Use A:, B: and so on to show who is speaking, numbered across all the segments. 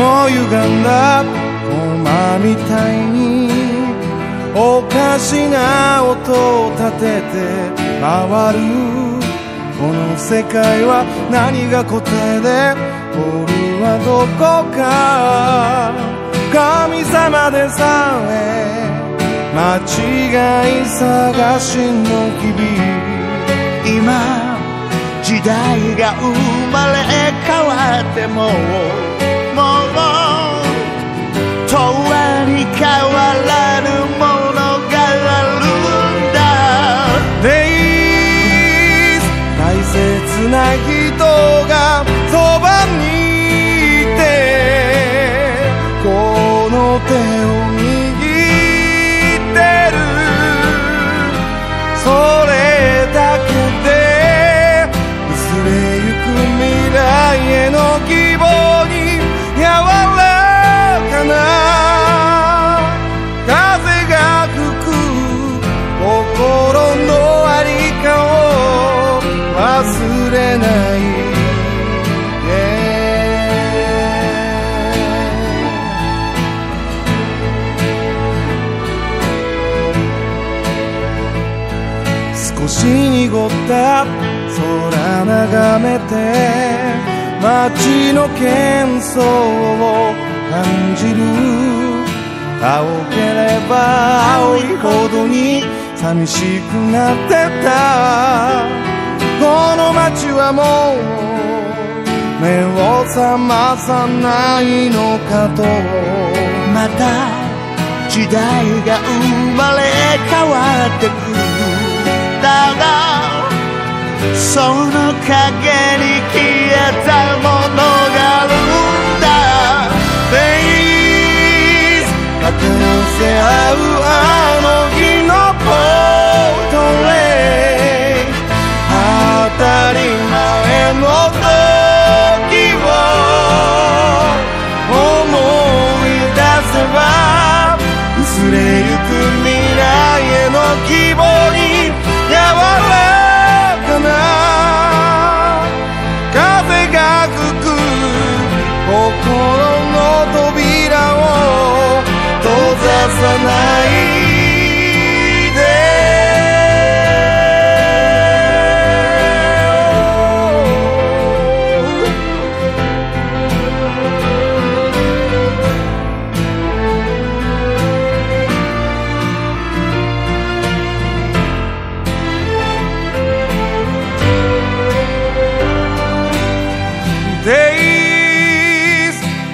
A: 歪んだ駒みたいにおかしな音を立てて回るこの世界は何が答えで俺はどこか神様でさえ間違い探しの日々
B: 今時代が生まれ変わってももう永遠に変わらぬものがあるんだ。
A: Days 大切な人がそばにいてこの手を握ってる。れない。少し濁った空眺めて街の喧騒を感じる。青ければ青いほどに寂しくなってた。この街はもう目を覚まさないのかと
B: また時代が生まれ変わってくるだがその影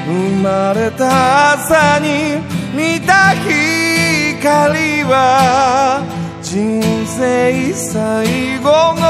A: 生まれた朝に見た光は人生最後の